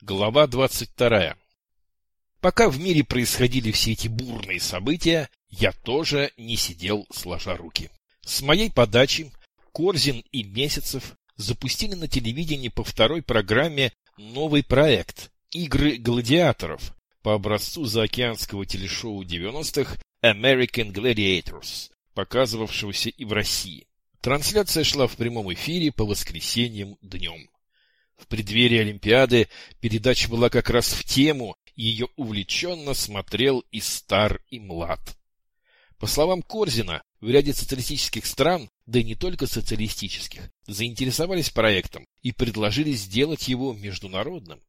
Глава 22. Пока в мире происходили все эти бурные события, я тоже не сидел сложа руки. С моей подачи Корзин и Месяцев запустили на телевидении по второй программе новый проект «Игры гладиаторов» по образцу заокеанского телешоу 90-х American Gladiators, показывавшегося и в России. Трансляция шла в прямом эфире по воскресеньям днем. В преддверии Олимпиады передача была как раз в тему, и ее увлеченно смотрел и стар, и млад. По словам Корзина, в ряде социалистических стран, да и не только социалистических, заинтересовались проектом и предложили сделать его международным.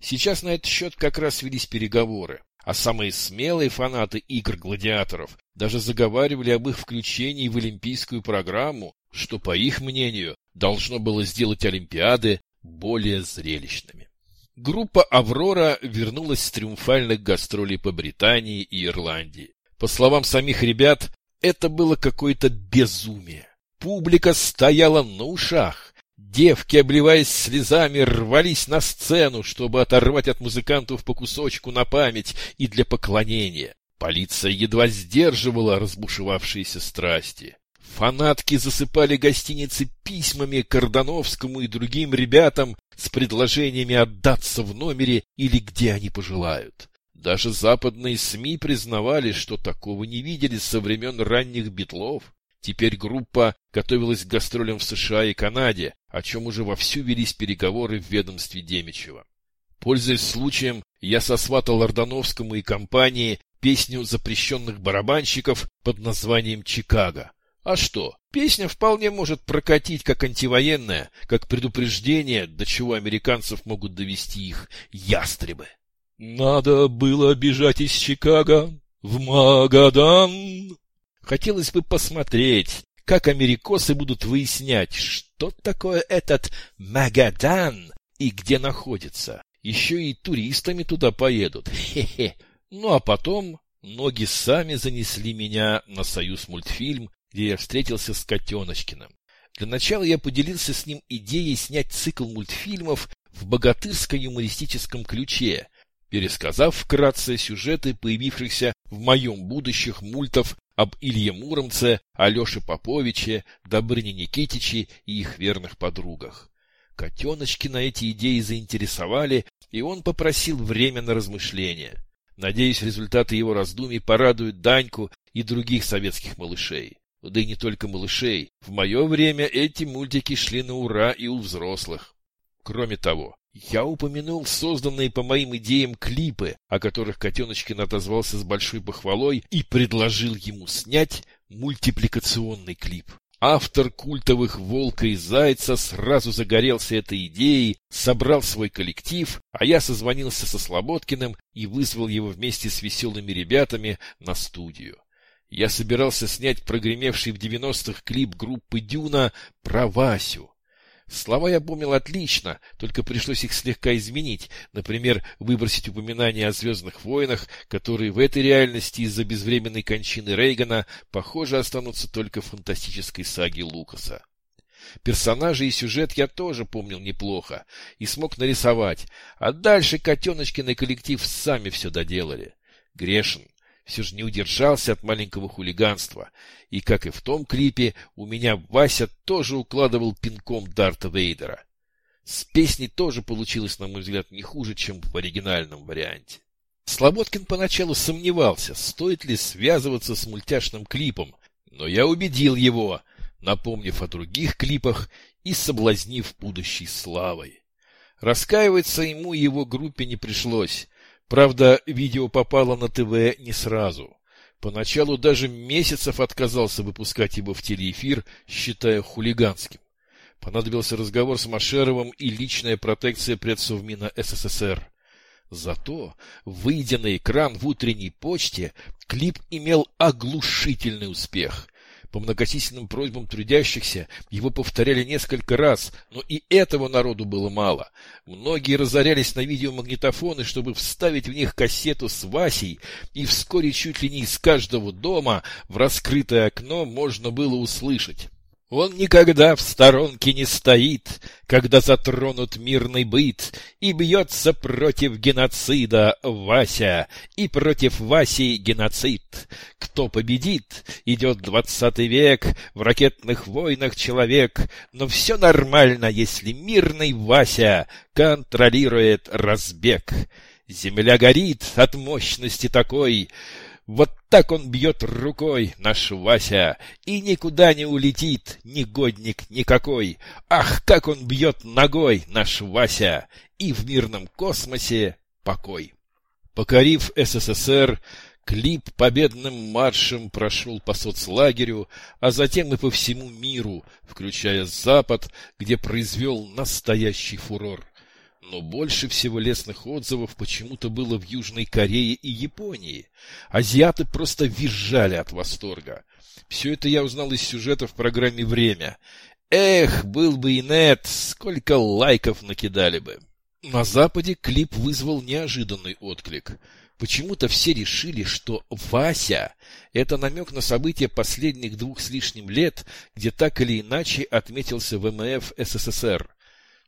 Сейчас на этот счет как раз велись переговоры, а самые смелые фанаты игр гладиаторов даже заговаривали об их включении в олимпийскую программу, что, по их мнению, должно было сделать Олимпиады более зрелищными. Группа «Аврора» вернулась с триумфальных гастролей по Британии и Ирландии. По словам самих ребят, это было какое-то безумие. Публика стояла на ушах. Девки, обливаясь слезами, рвались на сцену, чтобы оторвать от музыкантов по кусочку на память и для поклонения. Полиция едва сдерживала разбушевавшиеся страсти. Фанатки засыпали гостиницы письмами Кардановскому и другим ребятам с предложениями отдаться в номере или где они пожелают. Даже западные СМИ признавали, что такого не видели со времен ранних битлов. Теперь группа готовилась к гастролям в США и Канаде, о чем уже вовсю велись переговоры в ведомстве Демичева. Пользуясь случаем, я сосватал Ордановскому и компании песню запрещенных барабанщиков под названием «Чикаго». А что, песня вполне может прокатить как антивоенная, как предупреждение, до чего американцев могут довести их ястребы. Надо было бежать из Чикаго в Магадан. Хотелось бы посмотреть, как америкосы будут выяснять, что такое этот Магадан и где находится. Еще и туристами туда поедут. Хе-хе. Ну а потом ноги сами занесли меня на союз мультфильм где я встретился с Котеночкиным. Для начала я поделился с ним идеей снять цикл мультфильмов в богатырско-юмористическом ключе, пересказав вкратце сюжеты появившихся в моем будущих мультов об Илье Муромце, Алеше Поповиче, Добрыне Никитиче и их верных подругах. Котеночкина эти идеи заинтересовали, и он попросил время на размышления. Надеюсь, результаты его раздумий порадуют Даньку и других советских малышей да и не только малышей. В мое время эти мультики шли на ура и у взрослых. Кроме того, я упомянул созданные по моим идеям клипы, о которых Котеночкин отозвался с большой похвалой и предложил ему снять мультипликационный клип. Автор культовых «Волка и Зайца» сразу загорелся этой идеей, собрал свой коллектив, а я созвонился со Слободкиным и вызвал его вместе с веселыми ребятами на студию я собирался снять прогремевший в 90-х клип группы «Дюна» про Васю. Слова я помнил отлично, только пришлось их слегка изменить, например, выбросить упоминания о «Звездных войнах», которые в этой реальности из-за безвременной кончины Рейгана, похоже, останутся только в фантастической саге Лукаса. Персонажи и сюжет я тоже помнил неплохо и смог нарисовать, а дальше Котеночкин и коллектив сами все доделали. Грешен все же не удержался от маленького хулиганства, и, как и в том клипе, у меня Вася тоже укладывал пинком Дарта Вейдера. С песней тоже получилось, на мой взгляд, не хуже, чем в оригинальном варианте. Слободкин поначалу сомневался, стоит ли связываться с мультяшным клипом, но я убедил его, напомнив о других клипах и соблазнив будущей славой. Раскаиваться ему и его группе не пришлось. Правда, видео попало на ТВ не сразу. Поначалу даже Месяцев отказался выпускать его в телеэфир, считая хулиганским. Понадобился разговор с Машеровым и личная протекция предсовмина СССР. Зато, выйдя на экран в утренней почте, клип имел оглушительный успех. По многочисленным просьбам трудящихся его повторяли несколько раз, но и этого народу было мало. Многие разорялись на видеомагнитофоны, чтобы вставить в них кассету с Васей, и вскоре чуть ли не из каждого дома в раскрытое окно можно было услышать. Он никогда в сторонке не стоит, когда затронут мирный быт, и бьется против геноцида Вася, и против Васи геноцид. Кто победит, идет двадцатый век, в ракетных войнах человек, но все нормально, если мирный Вася контролирует разбег. Земля горит от мощности такой, вот так он бьет рукой, наш Вася, и никуда не улетит, негодник никакой. Ах, как он бьет ногой, наш Вася, и в мирном космосе покой. Покорив СССР, клип победным маршем прошел по соцлагерю, а затем и по всему миру, включая Запад, где произвел настоящий фурор. Но больше всего лестных отзывов почему-то было в Южной Корее и Японии. Азиаты просто визжали от восторга. Все это я узнал из сюжета в программе «Время». Эх, был бы и нет, сколько лайков накидали бы. На Западе клип вызвал неожиданный отклик. Почему-то все решили, что Вася – это намек на события последних двух с лишним лет, где так или иначе отметился ВМФ СССР.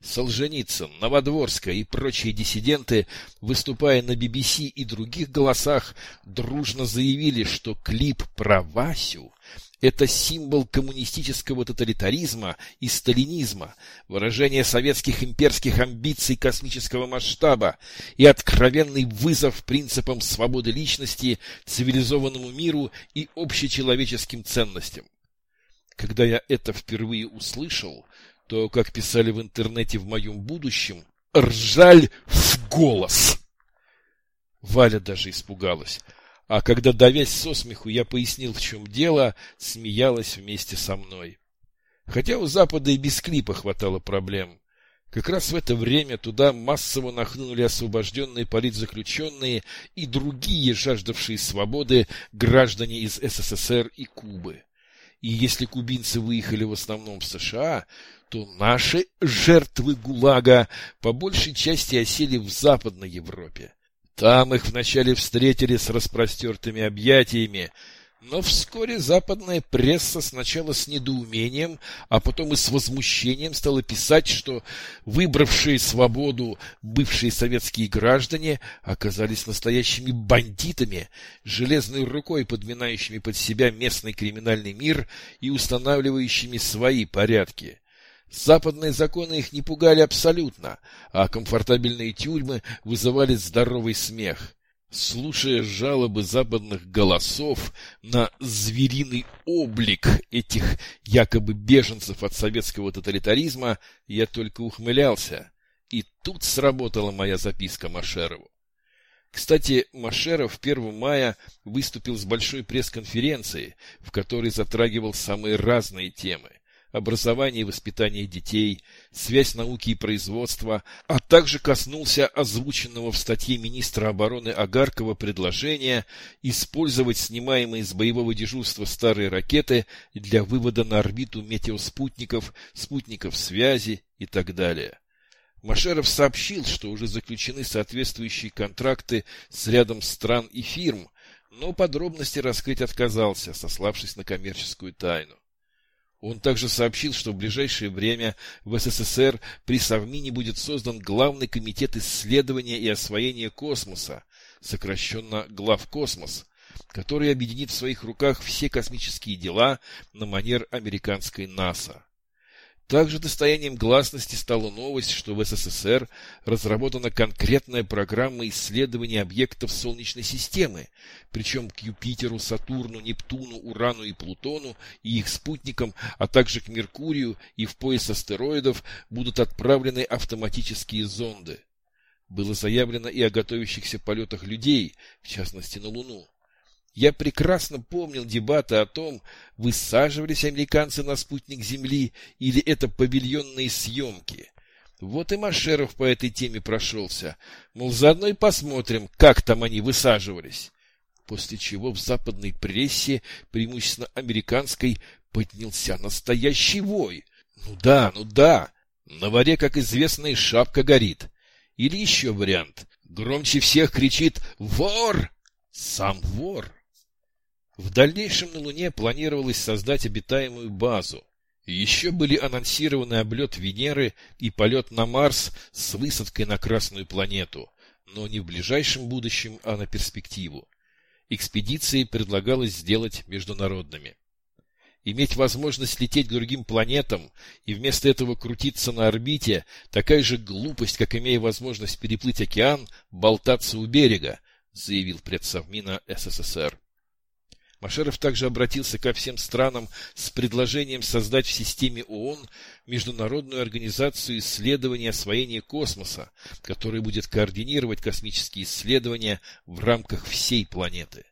Солженицын, Новодворская и прочие диссиденты, выступая на BBC и других голосах, дружно заявили, что клип про Васю – это символ коммунистического тоталитаризма и сталинизма, выражение советских имперских амбиций космического масштаба и откровенный вызов принципам свободы личности, цивилизованному миру и общечеловеческим ценностям. Когда я это впервые услышал, то, как писали в интернете в моем будущем, ржаль в голос. Валя даже испугалась. А когда, давясь со смеху, я пояснил, в чем дело, смеялась вместе со мной. Хотя у Запада и без клипа хватало проблем. Как раз в это время туда массово нахлынули освобожденные политзаключенные и другие жаждавшие свободы граждане из СССР и Кубы. И если кубинцы выехали в основном в США, то наши жертвы ГУЛАГа по большей части осели в Западной Европе. Там их вначале встретили с распростертыми объятиями, но вскоре западная пресса сначала с недоумением, а потом и с возмущением стала писать, что выбравшие свободу бывшие советские граждане оказались настоящими бандитами, железной рукой подминающими под себя местный криминальный мир и устанавливающими свои порядки. Западные законы их не пугали абсолютно, а комфортабельные тюрьмы вызывали здоровый смех. Слушая жалобы западных голосов на звериный облик этих якобы беженцев от советского тоталитаризма, я только ухмылялся. И тут сработала моя записка Машерову. Кстати, Машеров 1 мая выступил с большой пресс-конференцией, в которой затрагивал самые разные темы образование и воспитание детей, связь науки и производства, а также коснулся озвученного в статье министра обороны Агаркова предложения использовать снимаемые с боевого дежурства старые ракеты для вывода на орбиту метеоспутников, спутников связи и так далее. Машеров сообщил, что уже заключены соответствующие контракты с рядом стран и фирм, но подробности раскрыть отказался, сославшись на коммерческую тайну. Он также сообщил, что в ближайшее время в СССР при Совмине будет создан Главный комитет исследования и освоения космоса, сокращенно Главкосмос, который объединит в своих руках все космические дела на манер американской НАСА. Также достоянием гласности стала новость, что в СССР разработана конкретная программа исследования объектов Солнечной системы, причем к Юпитеру, Сатурну, Нептуну, Урану и Плутону и их спутникам, а также к Меркурию и в пояс астероидов будут отправлены автоматические зонды. Было заявлено и о готовящихся полетах людей, в частности на Луну. Я прекрасно помнил дебаты о том, высаживались американцы на спутник Земли или это павильонные съемки. Вот и Машеров по этой теме прошелся. Мол, заодно и посмотрим, как там они высаживались. После чего в западной прессе, преимущественно американской, поднялся настоящий вой. Ну да, ну да, на воре, как известно, и шапка горит. Или еще вариант. Громче всех кричит «Вор!» Сам вор. В дальнейшем на Луне планировалось создать обитаемую базу. Еще были анонсированы облет Венеры и полет на Марс с высадкой на Красную планету, но не в ближайшем будущем, а на перспективу. Экспедиции предлагалось сделать международными. Иметь возможность лететь к другим планетам и вместо этого крутиться на орбите – такая же глупость, как имея возможность переплыть океан, болтаться у берега, заявил предсовмина СССР. Машеров также обратился ко всем странам с предложением создать в системе ООН Международную организацию исследования освоения космоса, которая будет координировать космические исследования в рамках всей планеты.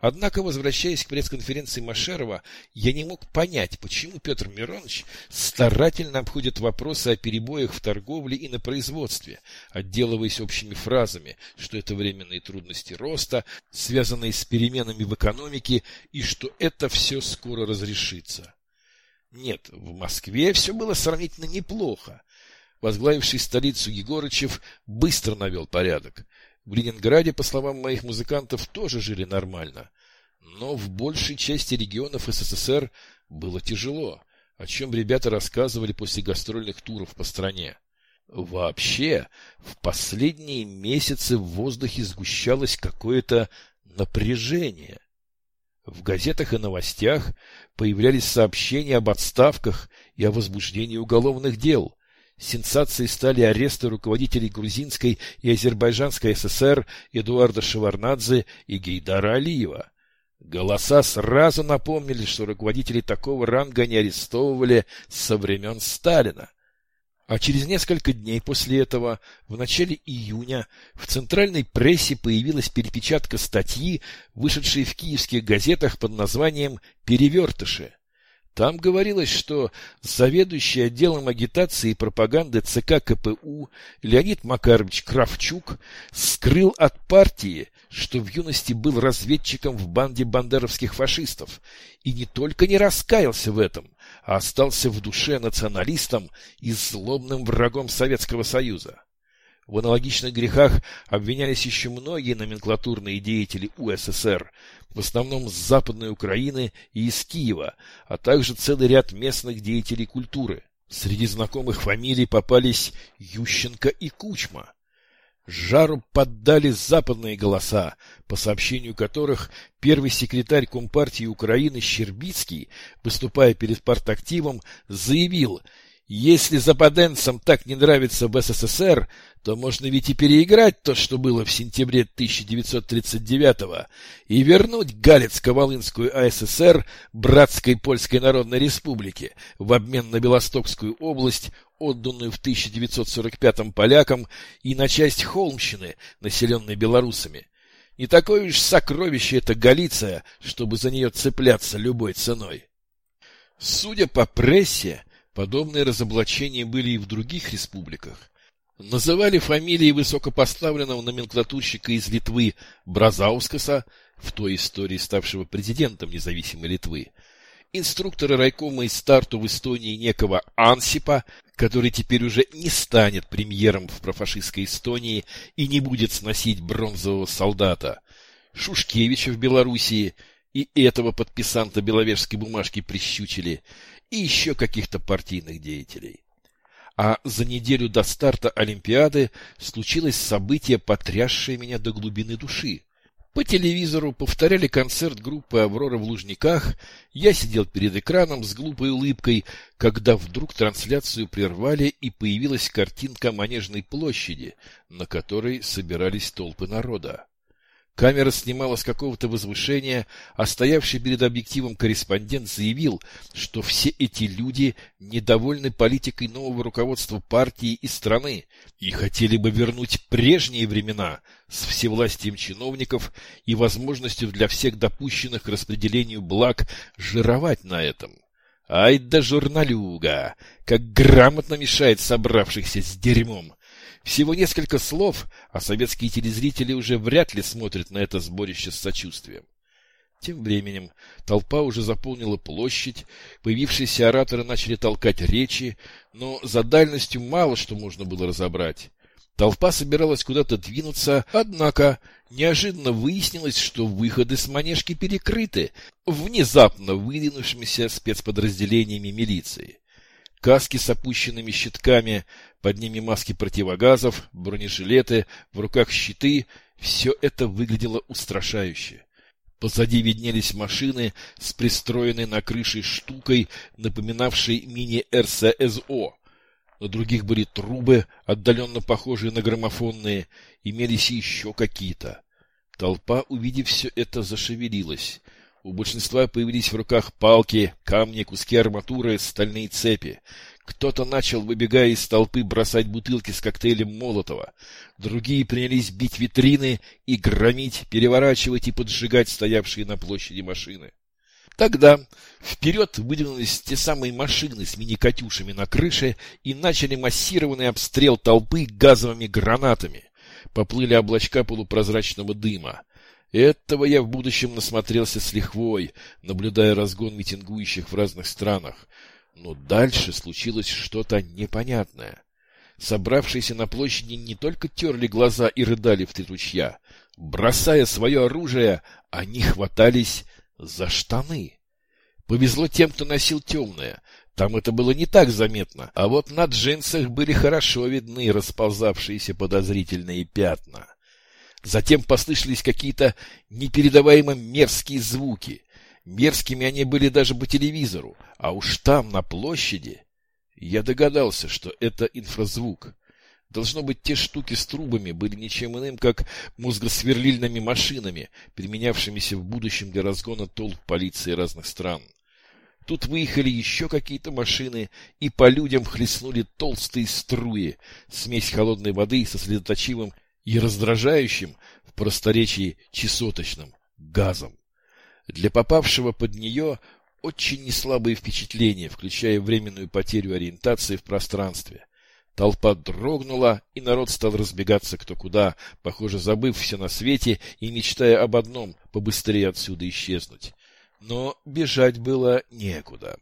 Однако, возвращаясь к пресс-конференции Машерова, я не мог понять, почему Петр Миронович старательно обходит вопросы о перебоях в торговле и на производстве, отделываясь общими фразами, что это временные трудности роста, связанные с переменами в экономике, и что это все скоро разрешится. Нет, в Москве все было сравнительно неплохо. Возглавивший столицу Егорычев быстро навел порядок. В Ленинграде, по словам моих музыкантов, тоже жили нормально. Но в большей части регионов СССР было тяжело, о чем ребята рассказывали после гастрольных туров по стране. Вообще, в последние месяцы в воздухе сгущалось какое-то напряжение. В газетах и новостях появлялись сообщения об отставках и о возбуждении уголовных дел. Сенсацией стали аресты руководителей Грузинской и Азербайджанской ССР Эдуарда Шеварнадзе и Гейдара Алиева. Голоса сразу напомнили, что руководителей такого ранга не арестовывали со времен Сталина. А через несколько дней после этого, в начале июня, в центральной прессе появилась перепечатка статьи, вышедшей в киевских газетах под названием «Перевертыши». Там говорилось, что заведующий отделом агитации и пропаганды ЦК КПУ Леонид Макарович Кравчук скрыл от партии, что в юности был разведчиком в банде бандеровских фашистов, и не только не раскаялся в этом, а остался в душе националистом и злобным врагом Советского Союза. В аналогичных грехах обвинялись еще многие номенклатурные деятели УССР, в основном с Западной Украины и из Киева, а также целый ряд местных деятелей культуры. Среди знакомых фамилий попались Ющенко и Кучма. Жару поддали западные голоса, по сообщению которых первый секретарь Компартии Украины Щербицкий, выступая перед партактивом, заявил – если западенцам так не нравится в СССР, то можно ведь и переиграть то, что было в сентябре 1939-го, и вернуть Галицко-Волынскую АССР братской Польской Народной Республике в обмен на Белостокскую область, отданную в 1945-м полякам, и на часть Холмщины, населенной белорусами. Не такое уж сокровище это Галиция, чтобы за нее цепляться любой ценой. Судя по прессе, Подобные разоблачения были и в других республиках. Называли фамилии высокопоставленного номенклатурщика из Литвы Бразаускаса, в той истории ставшего президентом независимой Литвы, инструктора райкома из старту в Эстонии некого Ансипа, который теперь уже не станет премьером в профашистской Эстонии и не будет сносить бронзового солдата, Шушкевича в Белоруссии и этого подписанта беловежской бумажки прищучили, и еще каких-то партийных деятелей. А за неделю до старта Олимпиады случилось событие, потрясшее меня до глубины души. По телевизору повторяли концерт группы «Аврора» в Лужниках. Я сидел перед экраном с глупой улыбкой, когда вдруг трансляцию прервали и появилась картинка Манежной площади, на которой собирались толпы народа. Камера снимала с какого-то возвышения, а стоявший перед объективом корреспондент заявил, что все эти люди недовольны политикой нового руководства партии и страны и хотели бы вернуть прежние времена с всевластием чиновников и возможностью для всех допущенных к распределению благ жировать на этом. Ай да журналюга! Как грамотно мешает собравшихся с дерьмом! Всего несколько слов, а советские телезрители уже вряд ли смотрят на это сборище с сочувствием. Тем временем толпа уже заполнила площадь, появившиеся ораторы начали толкать речи, но за дальностью мало что можно было разобрать. Толпа собиралась куда-то двинуться, однако неожиданно выяснилось, что выходы с манежки перекрыты внезапно выдвинувшимися спецподразделениями милиции. Каски с опущенными щитками, под ними маски противогазов, бронежилеты, в руках щиты — все это выглядело устрашающе. Позади виднелись машины с пристроенной на крыше штукой, напоминавшей мини-РССО. На других были трубы, отдаленно похожие на граммофонные, имелись еще какие-то. Толпа, увидев все это, зашевелилась. У большинства появились в руках палки, камни, куски арматуры, стальные цепи. Кто-то начал, выбегая из толпы, бросать бутылки с коктейлем Молотова. Другие принялись бить витрины и громить, переворачивать и поджигать стоявшие на площади машины. Тогда вперед выдвинулись те самые машины с мини-катюшами на крыше и начали массированный обстрел толпы газовыми гранатами. Поплыли облачка полупрозрачного дыма. Этого я в будущем насмотрелся с лихвой, наблюдая разгон митингующих в разных странах. Но дальше случилось что-то непонятное. Собравшиеся на площади не только терли глаза и рыдали в три ручья. Бросая свое оружие, они хватались за штаны. Повезло тем, кто носил темное. Там это было не так заметно, а вот на джинсах были хорошо видны расползавшиеся подозрительные пятна. Затем послышались какие-то непередаваемо мерзкие звуки. Мерзкими они были даже по телевизору, а уж там, на площади... Я догадался, что это инфразвук. Должно быть, те штуки с трубами были ничем иным, как мозгосверлильными машинами, применявшимися в будущем для разгона толп полиции разных стран. Тут выехали еще какие-то машины, и по людям хлестнули толстые струи, смесь холодной воды со сосредоточивым и раздражающим в просторечии чесоточным газом. Для попавшего под нее очень неслабые впечатления, включая временную потерю ориентации в пространстве. Толпа дрогнула, и народ стал разбегаться кто куда, похоже, забыв все на свете и мечтая об одном — побыстрее отсюда исчезнуть. Но бежать было некуда.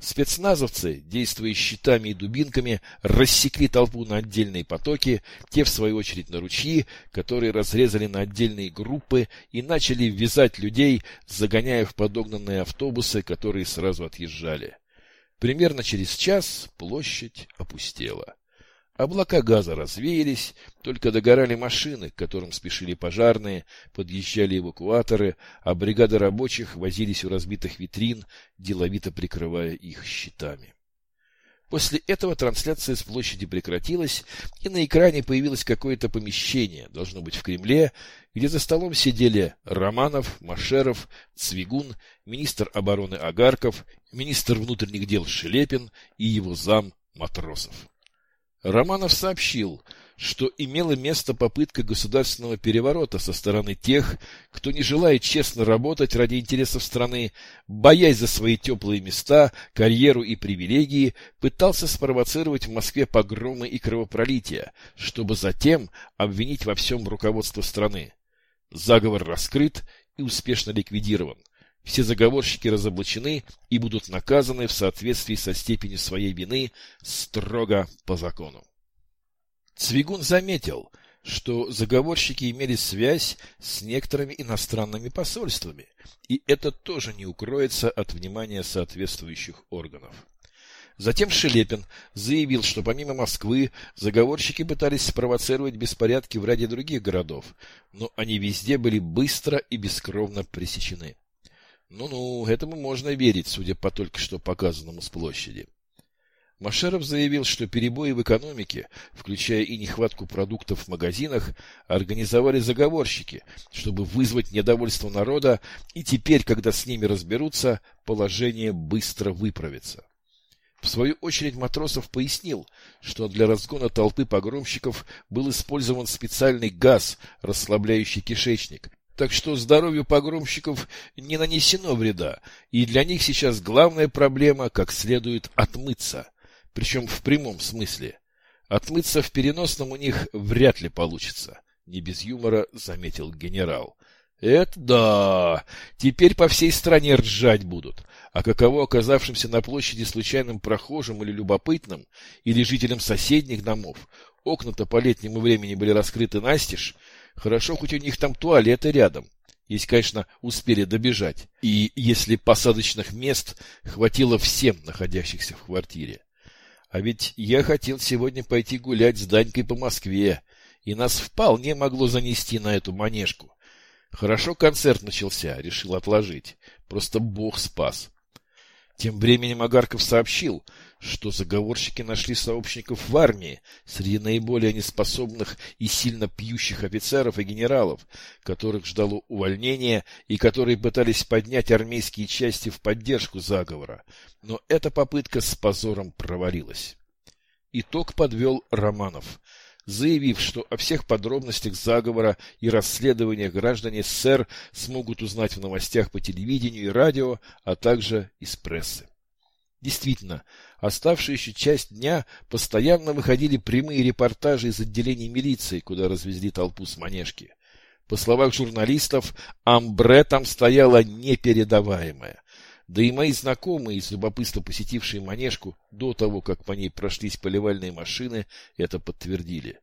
Спецназовцы, действуя щитами и дубинками, рассекли толпу на отдельные потоки, те, в свою очередь, на ручьи, которые разрезали на отдельные группы и начали ввязать людей, загоняя в подогнанные автобусы, которые сразу отъезжали. Примерно через час площадь опустела. Облака газа развеялись, только догорали машины, к которым спешили пожарные, подъезжали эвакуаторы, а бригады рабочих возились у разбитых витрин, деловито прикрывая их щитами. После этого трансляция с площади прекратилась, и на экране появилось какое-то помещение, должно быть в Кремле, где за столом сидели Романов, Машеров, Цвигун, министр обороны Агарков, министр внутренних дел Шелепин и его зам Матросов. Романов сообщил, что имела место попытка государственного переворота со стороны тех, кто не желает честно работать ради интересов страны, боясь за свои теплые места, карьеру и привилегии, пытался спровоцировать в Москве погромы и кровопролития, чтобы затем обвинить во всем руководство страны. Заговор раскрыт и успешно ликвидирован. Все заговорщики разоблачены и будут наказаны в соответствии со степенью своей вины строго по закону. Цвигун заметил, что заговорщики имели связь с некоторыми иностранными посольствами, и это тоже не укроется от внимания соответствующих органов. Затем Шелепин заявил, что помимо Москвы заговорщики пытались спровоцировать беспорядки в ряде других городов, но они везде были быстро и бескровно пресечены. Ну-ну, этому можно верить, судя по только что показанному с площади. Машеров заявил, что перебои в экономике, включая и нехватку продуктов в магазинах, организовали заговорщики, чтобы вызвать недовольство народа, и теперь, когда с ними разберутся, положение быстро выправится. В свою очередь Матросов пояснил, что для разгона толпы погромщиков был использован специальный газ, расслабляющий кишечник, так что здоровью погромщиков не нанесено вреда, и для них сейчас главная проблема как следует отмыться, причем в прямом смысле. Отмыться в переносном у них вряд ли получится, не без юмора заметил генерал. Это да! Теперь по всей стране ржать будут. А каково оказавшимся на площади случайным прохожим или любопытным, или жителям соседних домов, окна-то по летнему времени были раскрыты настежь, хорошо, хоть у них там туалеты рядом. Если, конечно, успели добежать. И если посадочных мест хватило всем находящихся в квартире. А ведь я хотел сегодня пойти гулять с Данькой по Москве, и нас вполне могло занести на эту манежку. Хорошо концерт начался, решил отложить. Просто бог спас. Тем временем Агарков сообщил, что заговорщики нашли сообщников в армии среди наиболее неспособных и сильно пьющих офицеров и генералов, которых ждало увольнение и которые пытались поднять армейские части в поддержку заговора. Но эта попытка с позором провалилась. Итог подвел Романов заявив, что о всех подробностях заговора и расследования граждане СССР смогут узнать в новостях по телевидению и радио, а также из прессы. Действительно, оставшуюся часть дня постоянно выходили прямые репортажи из отделений милиции, куда развезли толпу с манежки. По словам журналистов, амбре там стояла непередаваемая. Да и мои знакомые, из любопытства посетившие Манежку до того, как по ней прошлись поливальные машины, это подтвердили.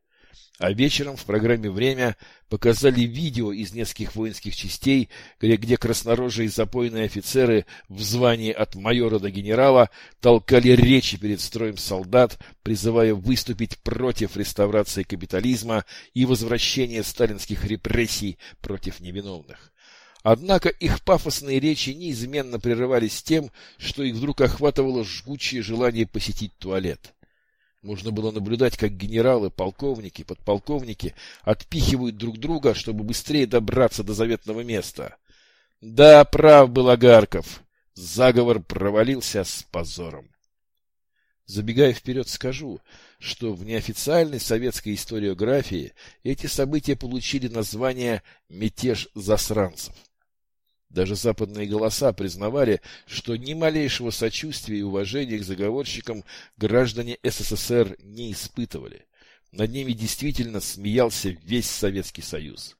А вечером в программе «Время» показали видео из нескольких воинских частей, где, где краснорожие запойные офицеры в звании от майора до генерала толкали речи перед строем солдат, призывая выступить против реставрации капитализма и возвращения сталинских репрессий против невиновных. Однако их пафосные речи неизменно прерывались тем, что их вдруг охватывало жгучее желание посетить туалет. Можно было наблюдать, как генералы, полковники, подполковники отпихивают друг друга, чтобы быстрее добраться до заветного места. Да, прав был Агарков. Заговор провалился с позором. Забегая вперед, скажу, что в неофициальной советской историографии эти события получили название «мятеж засранцев». Даже западные голоса признавали, что ни малейшего сочувствия и уважения к заговорщикам граждане СССР не испытывали. Над ними действительно смеялся весь Советский Союз.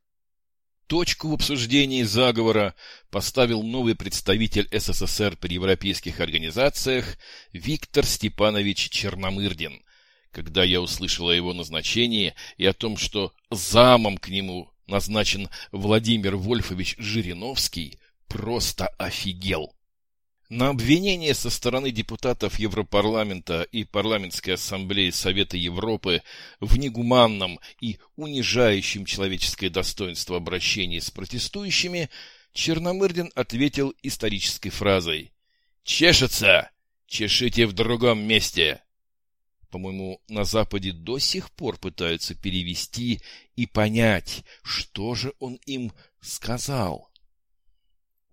Точку в обсуждении заговора поставил новый представитель СССР при европейских организациях Виктор Степанович Черномырдин, когда я услышал о его назначении и о том, что замом к нему назначен Владимир Вольфович Жириновский, просто офигел. На обвинение со стороны депутатов Европарламента и Парламентской ассамблеи Совета Европы в негуманном и унижающем человеческое достоинство обращении с протестующими Черномырдин ответил исторической фразой «Чешется! Чешите в другом месте!» По-моему, на Западе до сих пор пытаются перевести и понять, что же он им сказал.